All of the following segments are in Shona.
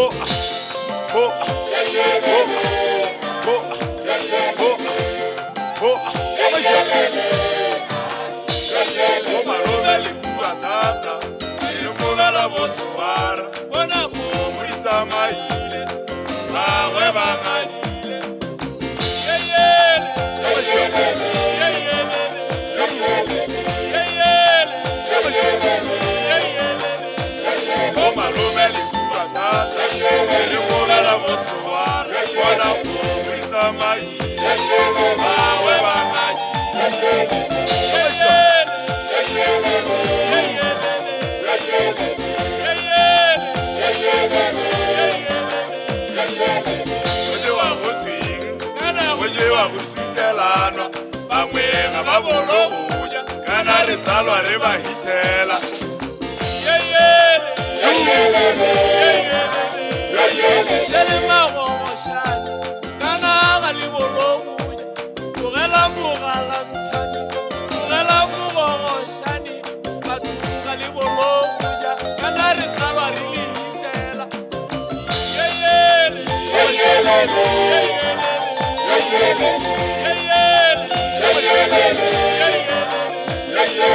Oh. kusitelana vamwe ngava vonouya kana ritsalwa ri va hitela Yeah, yeah, yeah.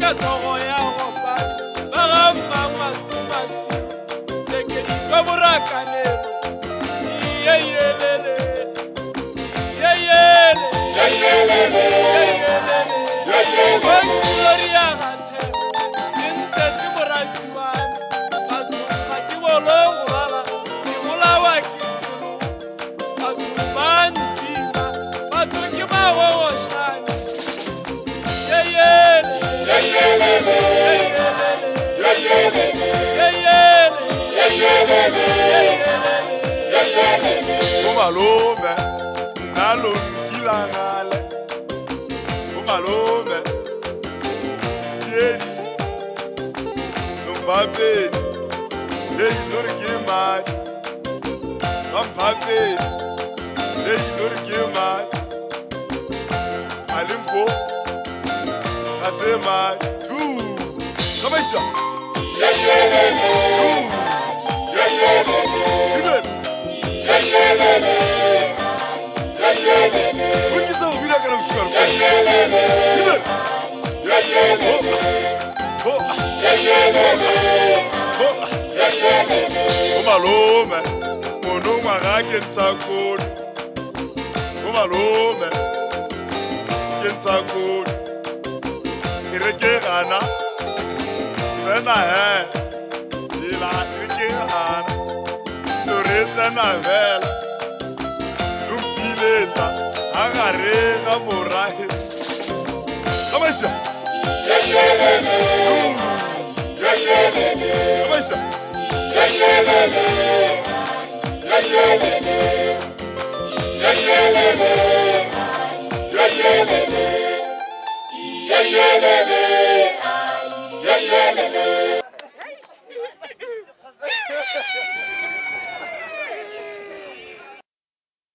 Cause umalume nalongilangale umalume ndityeni nomphapeni leyi no ri ki mali kamphapeni leyi no ri ki mali malingo kasemali du kamaisa yeyeyeye du umalume munungwakakensakulu umalume kensakulu irekehana senahe ila irekehana lorensenavela lumpileta agarenga morahe amaisa Yeah, yeah, yeah, yeah. Yeah.